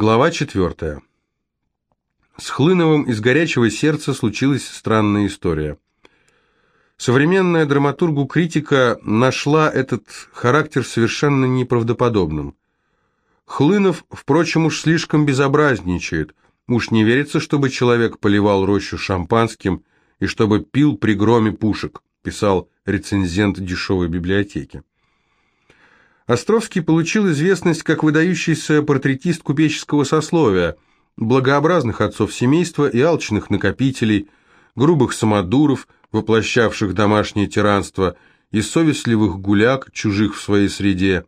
Глава 4. С Хлыновым из «Горячего сердца» случилась странная история. Современная драматургу-критика нашла этот характер совершенно неправдоподобным. Хлынов, впрочем, уж слишком безобразничает. Уж не верится, чтобы человек поливал рощу шампанским и чтобы пил при громе пушек, писал рецензент дешевой библиотеки. Островский получил известность как выдающийся портретист купеческого сословия, благообразных отцов семейства и алчных накопителей, грубых самодуров, воплощавших домашнее тиранство, и совестливых гуляк, чужих в своей среде.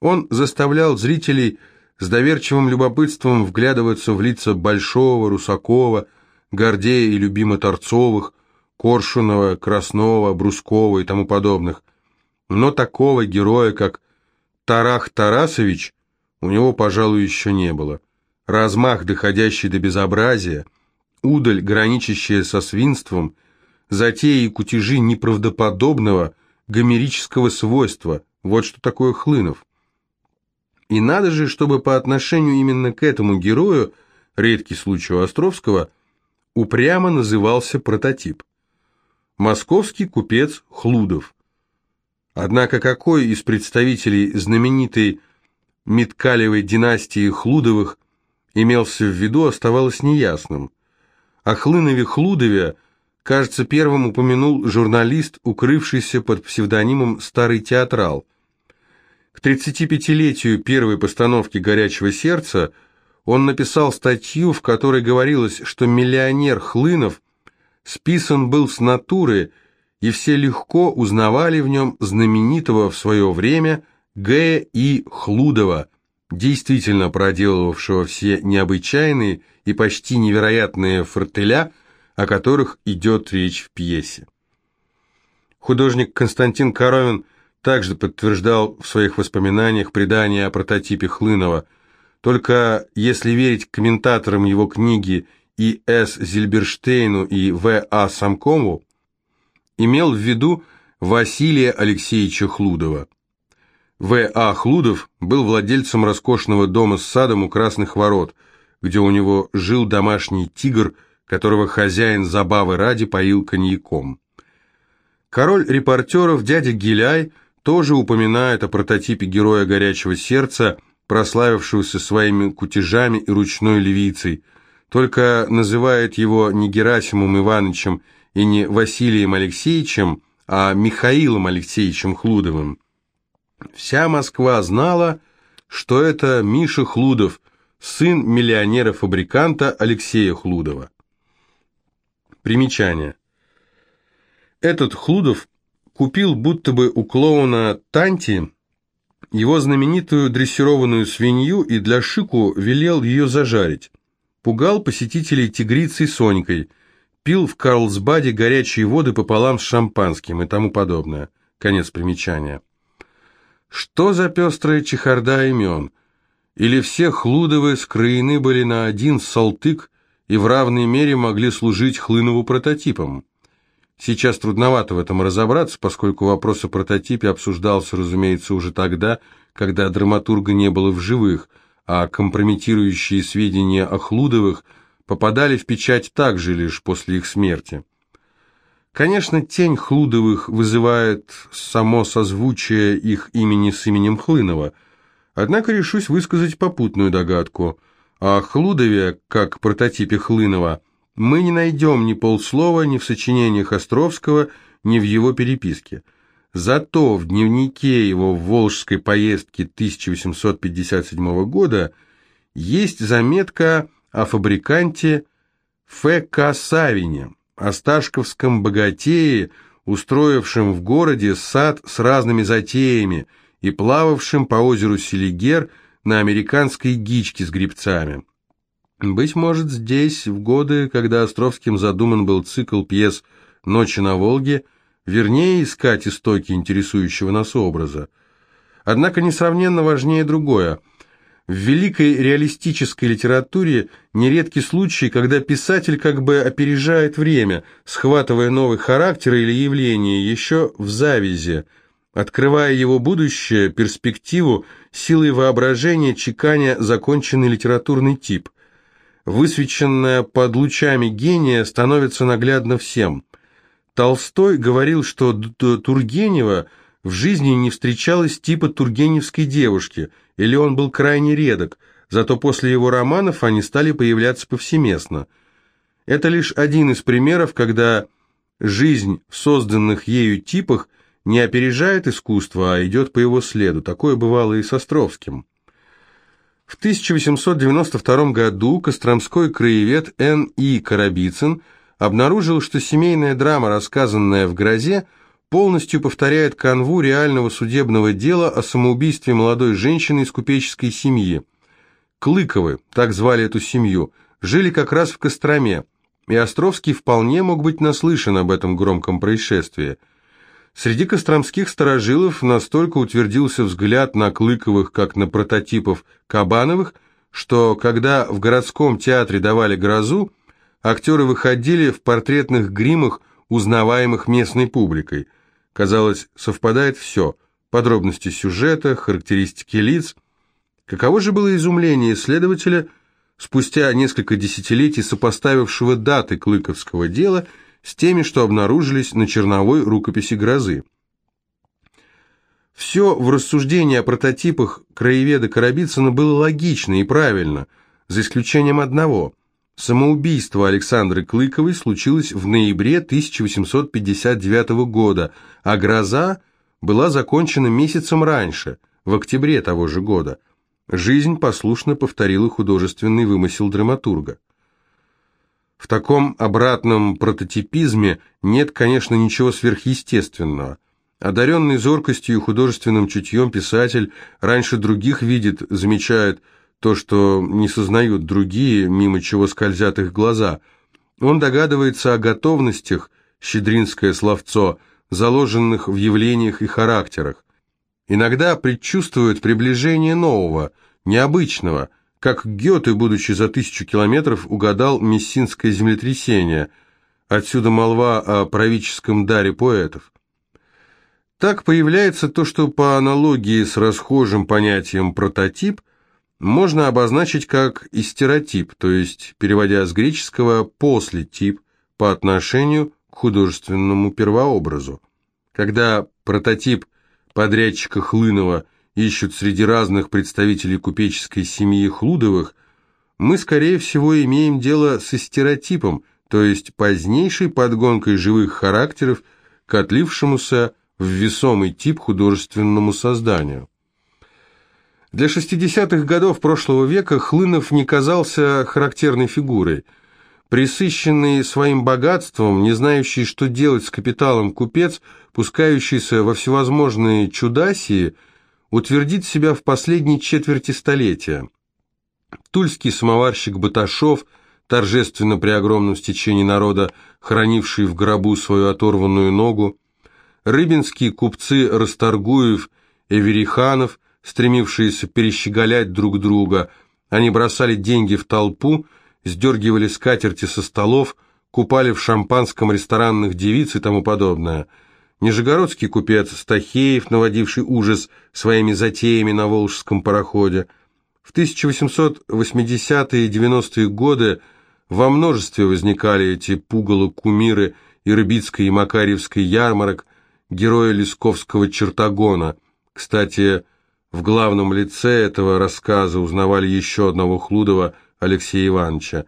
Он заставлял зрителей с доверчивым любопытством вглядываться в лица Большого, Русакова, Гордея и любимо Торцовых, Коршунова, Краснова, Брускова и тому подобных. Но такого героя, как Тарах Тарасович у него, пожалуй, еще не было. Размах, доходящий до безобразия, удаль, граничащая со свинством, затеи и кутежи неправдоподобного гомерического свойства – вот что такое Хлынов. И надо же, чтобы по отношению именно к этому герою, редкий случай у Островского, упрямо назывался прототип. Московский купец Хлудов. Однако какой из представителей знаменитой Миткалевой династии Хлудовых имелся в виду, оставалось неясным. О Хлынове-Хлудове, кажется, первым упомянул журналист, укрывшийся под псевдонимом «Старый театрал». К 35-летию первой постановки «Горячего сердца» он написал статью, в которой говорилось, что миллионер Хлынов списан был с натуры – и все легко узнавали в нем знаменитого в свое время Г. И. Хлудова, действительно проделывавшего все необычайные и почти невероятные фортеля, о которых идет речь в пьесе. Художник Константин Коровин также подтверждал в своих воспоминаниях предание о прототипе Хлынова, только если верить комментаторам его книги И. С. Зильберштейну и В. А. Самкову, имел в виду Василия Алексеевича Хлудова. В. А. Хлудов был владельцем роскошного дома с садом у Красных Ворот, где у него жил домашний тигр, которого хозяин забавы ради поил коньяком. Король репортеров дядя Гиляй тоже упоминает о прототипе героя «Горячего сердца», прославившегося своими кутежами и ручной левицей, только называет его не Герасимом Ивановичем и не Василием Алексеевичем, а Михаилом Алексеевичем Хлудовым. Вся Москва знала, что это Миша Хлудов, сын миллионера-фабриканта Алексея Хлудова. Примечание. Этот Хлудов купил будто бы у клоуна Танти его знаменитую дрессированную свинью и для шику велел ее зажарить. Пугал посетителей тигрицей Сонькой – пил в Карлсбаде горячие воды пополам с шампанским и тому подобное. Конец примечания. Что за пестрая чехарда имен? Или все Хлудовы скроены были на один салтык и в равной мере могли служить Хлынову прототипом? Сейчас трудновато в этом разобраться, поскольку вопрос о прототипе обсуждался, разумеется, уже тогда, когда драматурга не было в живых, а компрометирующие сведения о Хлудовых – попадали в печать также лишь после их смерти. Конечно, тень Хлудовых вызывает само созвучие их имени с именем Хлынова, однако решусь высказать попутную догадку. О Хлудове, как прототипе Хлынова, мы не найдем ни полслова ни в сочинениях Островского, ни в его переписке. Зато в дневнике его в Волжской поездке 1857 года есть заметка о фабриканте Ф.К. Савине, о сташковском богатее, устроившем в городе сад с разными затеями и плававшем по озеру Селигер на американской гичке с грибцами. Быть может, здесь, в годы, когда Островским задуман был цикл пьес «Ночи на Волге», вернее искать истоки интересующего нас образа. Однако несравненно важнее другое – в великой реалистической литературе нередки случаи, когда писатель как бы опережает время, схватывая новый характер или явление еще в завязи, открывая его будущее, перспективу, силой воображения чеканя законченный литературный тип. Высвеченное под лучами гения становится наглядно всем. Толстой говорил, что Тургенева в жизни не встречалось типа тургеневской девушки, или он был крайне редок, зато после его романов они стали появляться повсеместно. Это лишь один из примеров, когда жизнь в созданных ею типах не опережает искусство, а идет по его следу. Такое бывало и с Островским. В 1892 году костромской краевед Н. И. Коробицын обнаружил, что семейная драма, рассказанная в «Грозе», полностью повторяет канву реального судебного дела о самоубийстве молодой женщины из купеческой семьи. Клыковы, так звали эту семью, жили как раз в Костроме, и Островский вполне мог быть наслышан об этом громком происшествии – Среди костромских старожилов настолько утвердился взгляд на Клыковых, как на прототипов Кабановых, что когда в городском театре давали грозу, актеры выходили в портретных гримах, узнаваемых местной публикой. Казалось, совпадает все – подробности сюжета, характеристики лиц. Каково же было изумление исследователя, спустя несколько десятилетий сопоставившего даты Клыковского дела – с теми, что обнаружились на черновой рукописи грозы. Все в рассуждении о прототипах краеведа Коробицына было логично и правильно, за исключением одного. Самоубийство Александры Клыковой случилось в ноябре 1859 года, а гроза была закончена месяцем раньше, в октябре того же года. Жизнь послушно повторила художественный вымысел драматурга. В таком обратном прототипизме нет, конечно, ничего сверхъестественного. Одаренный зоркостью и художественным чутьем писатель раньше других видит, замечает то, что не сознают другие, мимо чего скользят их глаза. Он догадывается о готовностях, щедринское словцо, заложенных в явлениях и характерах. Иногда предчувствует приближение нового, необычного – как Гёте, будучи за тысячу километров, угадал мессинское землетрясение. Отсюда молва о правительском даре поэтов. Так появляется то, что по аналогии с расхожим понятием «прототип» можно обозначить как истеротип, то есть, переводя с греческого «после тип» по отношению к художественному первообразу. Когда прототип подрядчика Хлынова – ищут среди разных представителей купеческой семьи Хлудовых, мы, скорее всего, имеем дело со стереотипом, то есть позднейшей подгонкой живых характеров к отлившемуся в весомый тип художественному созданию. Для 60-х годов прошлого века Хлынов не казался характерной фигурой. Присыщенный своим богатством, не знающий, что делать с капиталом купец, пускающийся во всевозможные чудасии – утвердить себя в последней четверти столетия. Тульский самоварщик Баташов, торжественно при огромном стечении народа, хранивший в гробу свою оторванную ногу, рыбинские купцы Расторгуев и Вериханов, стремившиеся перещеголять друг друга, они бросали деньги в толпу, сдергивали скатерти со столов, купали в шампанском ресторанных девиц и тому подобное – Нижегородский купец Стахеев, наводивший ужас своими затеями на Волжском пароходе. В 1880-е и 90-е годы во множестве возникали эти пугало-кумиры Ирбитской и Макарьевской ярмарок, герои Лесковского чертогона. Кстати, в главном лице этого рассказа узнавали еще одного Хлудова Алексея Ивановича.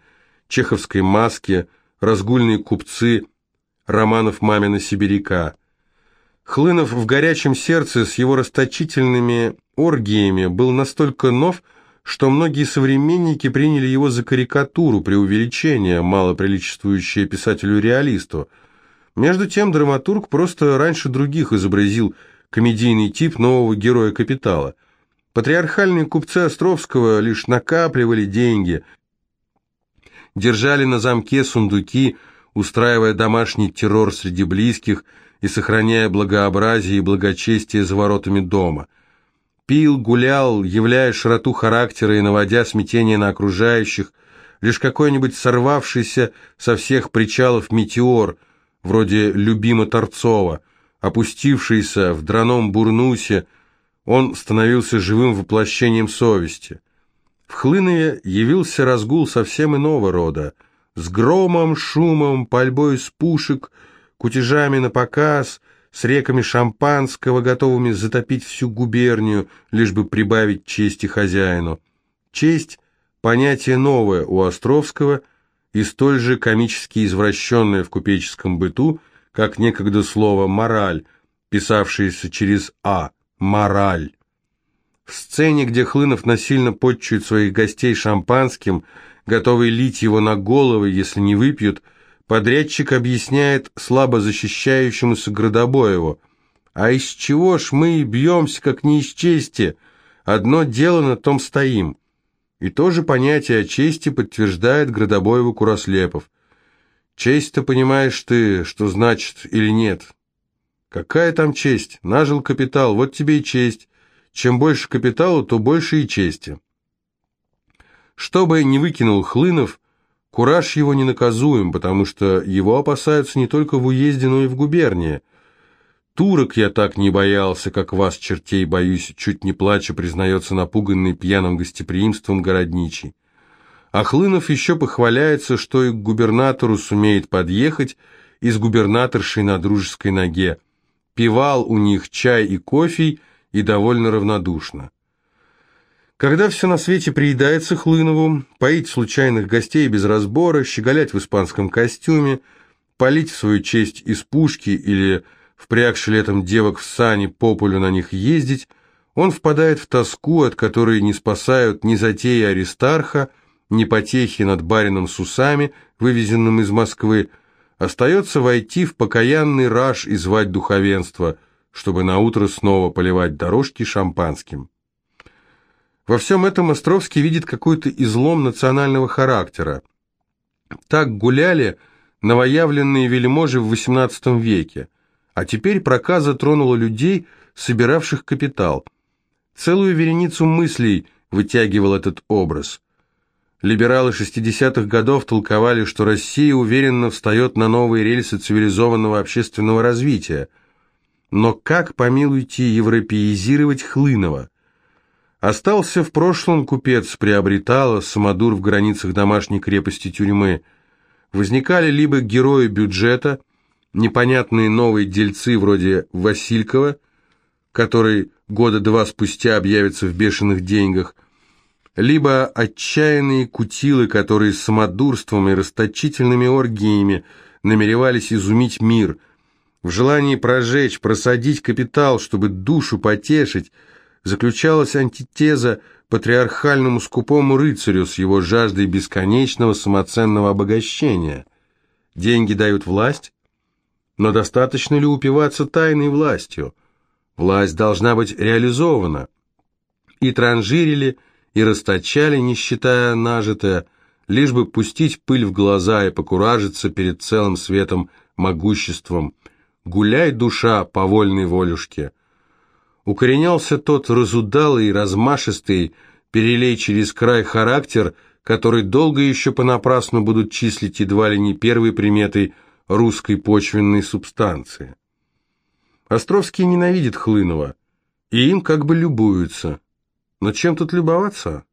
Чеховской маски, разгульные купцы, романов «Мамина сибиряка». Хлынов в горячем сердце с его расточительными оргиями был настолько нов, что многие современники приняли его за карикатуру, преувеличение, мало приличествующее писателю-реалисту. Между тем драматург просто раньше других изобразил комедийный тип нового героя «Капитала». Патриархальные купцы Островского лишь накапливали деньги, держали на замке сундуки, устраивая домашний террор среди близких – и сохраняя благообразие и благочестие за воротами дома. Пил, гулял, являя широту характера и наводя смятение на окружающих, лишь какой-нибудь сорвавшийся со всех причалов метеор, вроде любима Торцова, опустившийся в драном бурнусе, он становился живым воплощением совести. В Хлынове явился разгул совсем иного рода, с громом, шумом, пальбой из пушек, кутежами на показ, с реками шампанского, готовыми затопить всю губернию, лишь бы прибавить чести хозяину. Честь – понятие новое у Островского и столь же комически извращенное в купеческом быту, как некогда слово «мораль», писавшееся через «а» – «мораль». В сцене, где Хлынов насильно подчует своих гостей шампанским, готовый лить его на головы, если не выпьют, подрядчик объясняет слабо защищающемуся Градобоеву. «А из чего ж мы бьемся, как не из чести? Одно дело на том стоим». И то же понятие о чести подтверждает Градобоеву Курослепов. «Честь-то понимаешь ты, что значит или нет?» «Какая там честь? Нажил капитал, вот тебе и честь». Чем больше капитала, то больше и чести. Что бы ни выкинул Хлынов, кураж его ненаказуем, потому что его опасаются не только в уезде, но и в губернии. Турок я так не боялся, как вас, чертей, боюсь, чуть не плача, признается напуганный пьяным гостеприимством городничий. А Хлынов еще похваляется, что и к губернатору сумеет подъехать, и с губернаторшей на дружеской ноге. Пивал у них чай и кофе, и довольно равнодушно. Когда все на свете приедается Хлынову, поить случайных гостей без разбора, щеголять в испанском костюме, полить в свою честь из пушки или, впрягши летом девок в сани, по полю на них ездить, он впадает в тоску, от которой не спасают ни затеи Аристарха, ни потехи над барином с усами, вывезенным из Москвы, остается войти в покаянный раж и звать духовенство, чтобы наутро снова поливать дорожки шампанским. Во всем этом Островский видит какой-то излом национального характера. Так гуляли новоявленные вельможи в XVIII веке, а теперь проказа тронула людей, собиравших капитал. Целую вереницу мыслей вытягивал этот образ. Либералы 60-х годов толковали, что Россия уверенно встает на новые рельсы цивилизованного общественного развития – но как, помилуйте, европеизировать Хлынова? Остался в прошлом купец приобретала, самодур в границах домашней крепости тюрьмы. Возникали либо герои бюджета, непонятные новые дельцы вроде Василькова, который года два спустя объявится в бешеных деньгах, либо отчаянные кутилы, которые самодурством и расточительными оргиями намеревались изумить мир – в желании прожечь, просадить капитал, чтобы душу потешить, заключалась антитеза патриархальному скупому рыцарю с его жаждой бесконечного самоценного обогащения. Деньги дают власть, но достаточно ли упиваться тайной властью? Власть должна быть реализована. И транжирили, и расточали, не считая нажитое, лишь бы пустить пыль в глаза и покуражиться перед целым светом могуществом – гуляй, душа, по вольной волюшке. Укоренялся тот разудалый, размашистый, перелей через край характер, который долго еще понапрасну будут числить едва ли не первой приметой русской почвенной субстанции. Островский ненавидит Хлынова, и им как бы любуются. Но чем тут любоваться?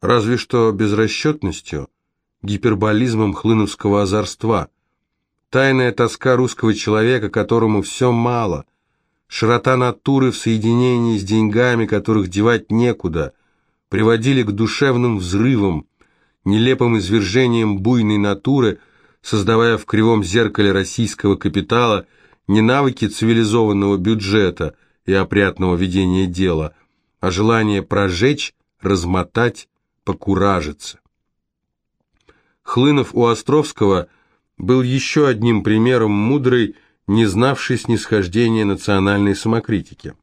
Разве что безрасчетностью, гиперболизмом хлыновского озорства – Тайная тоска русского человека, которому все мало, широта натуры в соединении с деньгами, которых девать некуда, приводили к душевным взрывам, нелепым извержениям буйной натуры, создавая в кривом зеркале российского капитала не навыки цивилизованного бюджета и опрятного ведения дела, а желание прожечь, размотать, покуражиться. Хлынов у Островского – был еще одним примером мудрой, не знавшей снисхождения национальной самокритики.